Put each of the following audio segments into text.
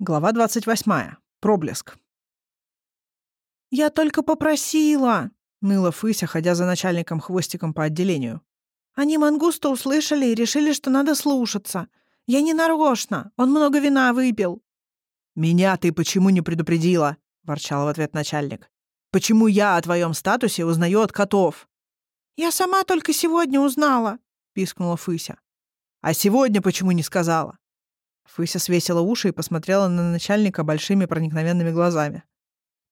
Глава 28. Проблеск. «Я только попросила!» — ныла Фыся, ходя за начальником хвостиком по отделению. «Они мангуста услышали и решили, что надо слушаться. Я не нарочно, он много вина выпил». «Меня ты почему не предупредила?» — ворчал в ответ начальник. «Почему я о твоем статусе узнаю от котов?» «Я сама только сегодня узнала», — пискнула Фыся. «А сегодня почему не сказала?» Фыся свесила уши и посмотрела на начальника большими проникновенными глазами.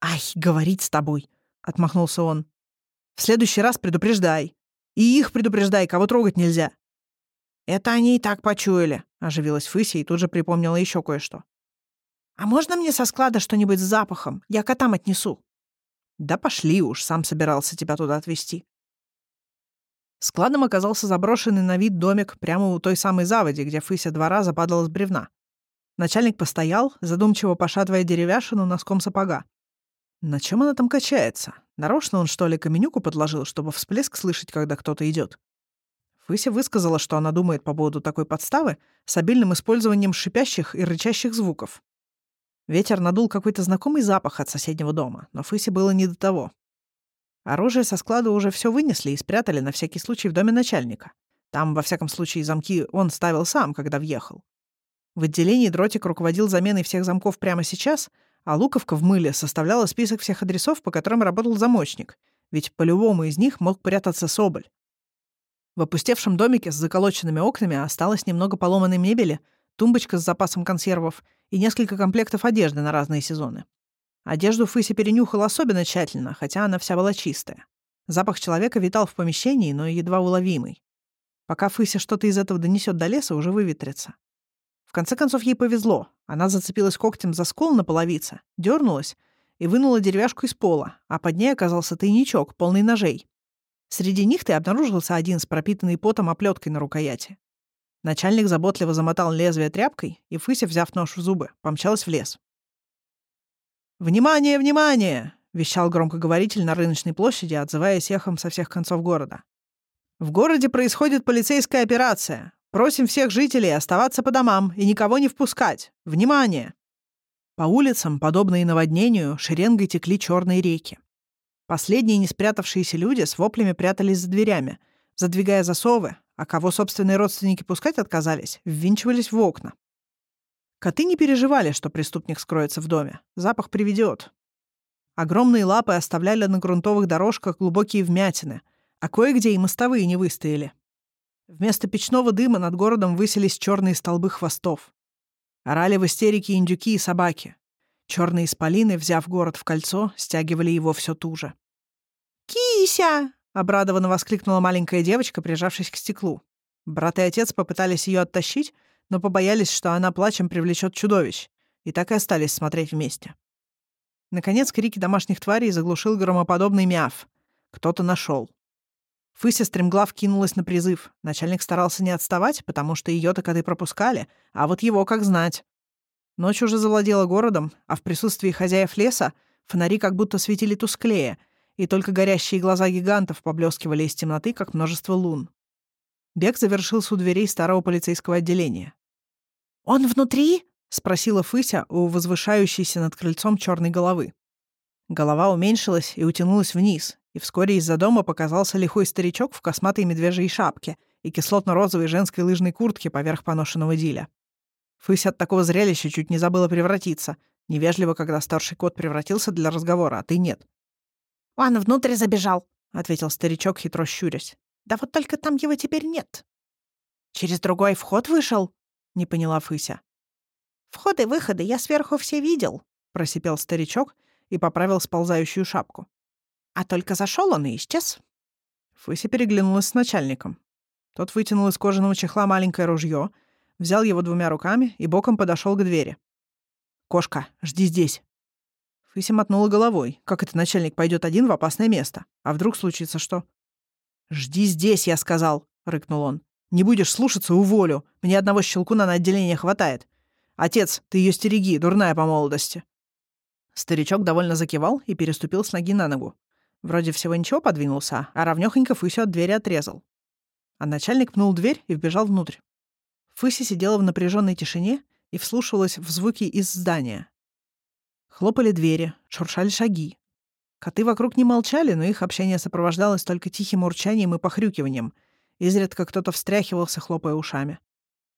«Ай, говорить с тобой!» — отмахнулся он. «В следующий раз предупреждай. И их предупреждай, кого трогать нельзя». «Это они и так почуяли», — оживилась Фыся и тут же припомнила еще кое-что. «А можно мне со склада что-нибудь с запахом? Я котам отнесу». «Да пошли уж, сам собирался тебя туда отвезти». Складом оказался заброшенный на вид домик прямо у той самой заводи, где Фыся два раза падала с бревна. Начальник постоял, задумчиво пошатывая деревяшину носком сапога. На чем она там качается? Нарочно он, что ли, каменюку подложил, чтобы всплеск слышать, когда кто-то идет? Фыся высказала, что она думает по поводу такой подставы с обильным использованием шипящих и рычащих звуков. Ветер надул какой-то знакомый запах от соседнего дома, но Фысе было не до того. Оружие со склада уже все вынесли и спрятали на всякий случай в доме начальника. Там, во всяком случае, замки он ставил сам, когда въехал. В отделении дротик руководил заменой всех замков прямо сейчас, а луковка в мыле составляла список всех адресов, по которым работал замочник, ведь по любому из них мог прятаться Соболь. В опустевшем домике с заколоченными окнами осталось немного поломанной мебели, тумбочка с запасом консервов и несколько комплектов одежды на разные сезоны. Одежду Фыси перенюхал особенно тщательно, хотя она вся была чистая. Запах человека витал в помещении, но едва уловимый. Пока Фыся что-то из этого донесет до леса, уже выветрится. В конце концов, ей повезло. Она зацепилась когтем за скол на половице, дернулась и вынула деревяшку из пола, а под ней оказался тайничок, полный ножей. Среди них ты обнаружился один с пропитанной потом оплеткой на рукояти. Начальник заботливо замотал лезвие тряпкой, и Фыся, взяв нож в зубы, помчалась в лес. «Внимание, внимание!» — вещал громкоговоритель на рыночной площади, отзываясь эхом со всех концов города. «В городе происходит полицейская операция. Просим всех жителей оставаться по домам и никого не впускать. Внимание!» По улицам, подобные наводнению, шеренгой текли черные реки. Последние не спрятавшиеся люди с воплями прятались за дверями, задвигая засовы, а кого собственные родственники пускать отказались, ввинчивались в окна. Коты не переживали, что преступник скроется в доме. Запах приведет. Огромные лапы оставляли на грунтовых дорожках глубокие вмятины, а кое-где и мостовые не выстояли. Вместо печного дыма над городом высились черные столбы хвостов. Орали в истерике индюки и собаки. Черные исполины, взяв город в кольцо, стягивали его все туже. «Кися!» — обрадованно воскликнула маленькая девочка, прижавшись к стеклу. Брат и отец попытались ее оттащить, но побоялись, что она плачем привлечет чудовищ, и так и остались смотреть вместе. Наконец, крики домашних тварей заглушил громоподобный мяв. Кто-то нашел. Фыся стремглав кинулась на призыв. Начальник старался не отставать, потому что ее-то коты пропускали, а вот его как знать. Ночь уже завладела городом, а в присутствии хозяев леса фонари как будто светили тусклее, и только горящие глаза гигантов поблескивали из темноты, как множество лун. Бег завершился у дверей старого полицейского отделения. «Он внутри?» — спросила Фыся у возвышающейся над крыльцом черной головы. Голова уменьшилась и утянулась вниз, и вскоре из-за дома показался лихой старичок в косматой медвежьей шапке и кислотно-розовой женской лыжной куртке поверх поношенного диля. Фыся от такого зрелища чуть не забыла превратиться. Невежливо, когда старший кот превратился для разговора, а ты нет. «Он внутрь забежал», — ответил старичок, хитро щурясь. Да вот только там его теперь нет. Через другой вход вышел? Не поняла Фыся. Входы-выходы я сверху все видел, просипел старичок и поправил сползающую шапку. А только зашел он и исчез. Фыся переглянулась с начальником. Тот вытянул из кожаного чехла маленькое ружье, взял его двумя руками и боком подошел к двери. «Кошка, жди здесь». Фыся мотнула головой. Как это начальник пойдет один в опасное место? А вдруг случится что? «Жди здесь, я сказал», — рыкнул он. «Не будешь слушаться — уволю. Мне одного щелкуна на отделение хватает. Отец, ты ее стереги, дурная по молодости». Старичок довольно закивал и переступил с ноги на ногу. Вроде всего ничего подвинулся, а равнёхонько Фысю от двери отрезал. А начальник пнул дверь и вбежал внутрь. Фыся сидела в напряженной тишине и вслушивалась в звуки из здания. Хлопали двери, шуршали шаги. Коты вокруг не молчали, но их общение сопровождалось только тихим урчанием и похрюкиванием. Изредка кто-то встряхивался, хлопая ушами.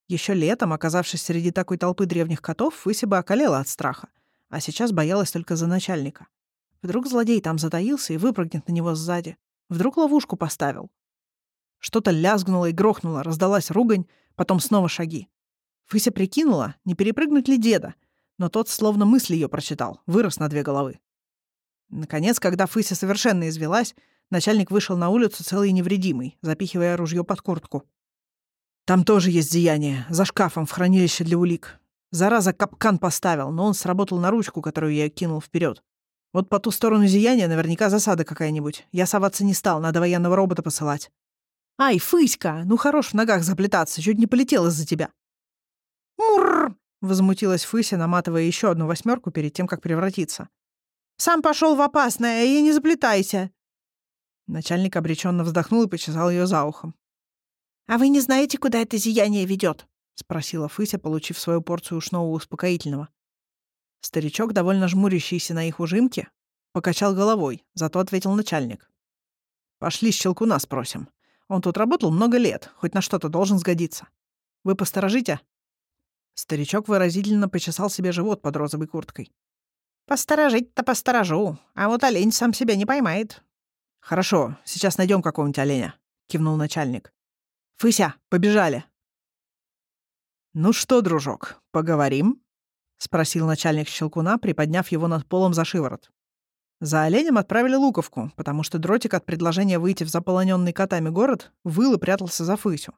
Еще летом, оказавшись среди такой толпы древних котов, Фыся бы околела от страха, а сейчас боялась только за начальника. Вдруг злодей там затаился и выпрыгнет на него сзади. Вдруг ловушку поставил. Что-то лязгнуло и грохнуло, раздалась ругань, потом снова шаги. Фыся прикинула, не перепрыгнуть ли деда, но тот словно мысли ее прочитал, вырос на две головы. Наконец, когда Фыся совершенно извелась, начальник вышел на улицу целый невредимый, запихивая ружье под куртку. «Там тоже есть зияние, за шкафом в хранилище для улик. Зараза капкан поставил, но он сработал на ручку, которую я кинул вперед. Вот по ту сторону зияния наверняка засада какая-нибудь. Я соваться не стал, надо военного робота посылать. Ай, Фыська, ну хорош в ногах заплетаться, чуть не полетел из-за тебя. Мурр! Возмутилась Фыся, наматывая еще одну восьмерку перед тем, как превратиться. Сам пошел в опасное, и не заплетайся. Начальник обреченно вздохнул и почесал ее за ухом. А вы не знаете, куда это зияние ведет? спросила Фыся, получив свою порцию ушного успокоительного. Старичок, довольно жмурящийся на их ужимке, покачал головой, зато ответил начальник. «Пошли щелкуна спросим. Он тут работал много лет, хоть на что-то должен сгодиться. Вы посторожите?» Старичок выразительно почесал себе живот под розовой курткой. «Посторожить-то посторожу, а вот олень сам себя не поймает». «Хорошо, сейчас найдем какого-нибудь оленя», — кивнул начальник. «Фыся, побежали!» «Ну что, дружок, поговорим?» — спросил начальник Щелкуна, приподняв его над полом за шиворот. За оленем отправили Луковку, потому что дротик от предложения выйти в заполоненный котами город выл и прятался за Фысю.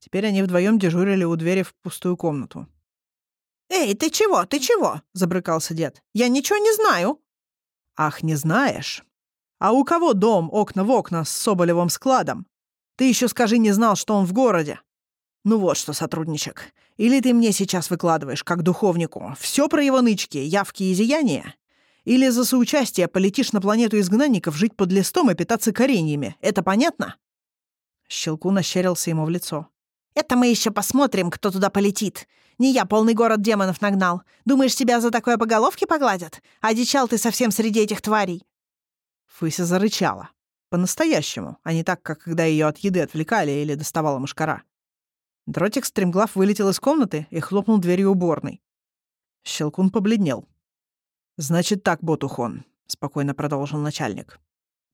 Теперь они вдвоем дежурили у двери в пустую комнату. «Эй, ты чего, ты чего?» — забрыкался дед. «Я ничего не знаю». «Ах, не знаешь? А у кого дом окна в окна с Соболевым складом? Ты еще скажи, не знал, что он в городе. Ну вот что, сотрудничек, или ты мне сейчас выкладываешь, как духовнику, все про его нычки, явки и зияния? Или за соучастие полетишь на планету изгнанников жить под листом и питаться кореньями? Это понятно?» Щелкун ощерился ему в лицо. «Это мы еще посмотрим, кто туда полетит. Не я полный город демонов нагнал. Думаешь, тебя за такое по головке погладят? Одичал ты совсем среди этих тварей!» Фыся зарычала. По-настоящему, а не так, как когда ее от еды отвлекали или доставала мушкара. Дротик стремглав вылетел из комнаты и хлопнул дверью уборной. Щелкун побледнел. «Значит так, Ботухон», — спокойно продолжил начальник.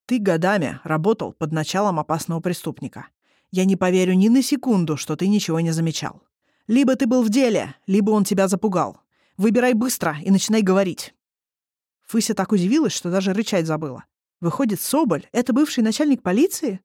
«Ты годами работал под началом опасного преступника. Я не поверю ни на секунду, что ты ничего не замечал. Либо ты был в деле, либо он тебя запугал. Выбирай быстро и начинай говорить». Фыся так удивилась, что даже рычать забыла. Выходит, Соболь — это бывший начальник полиции?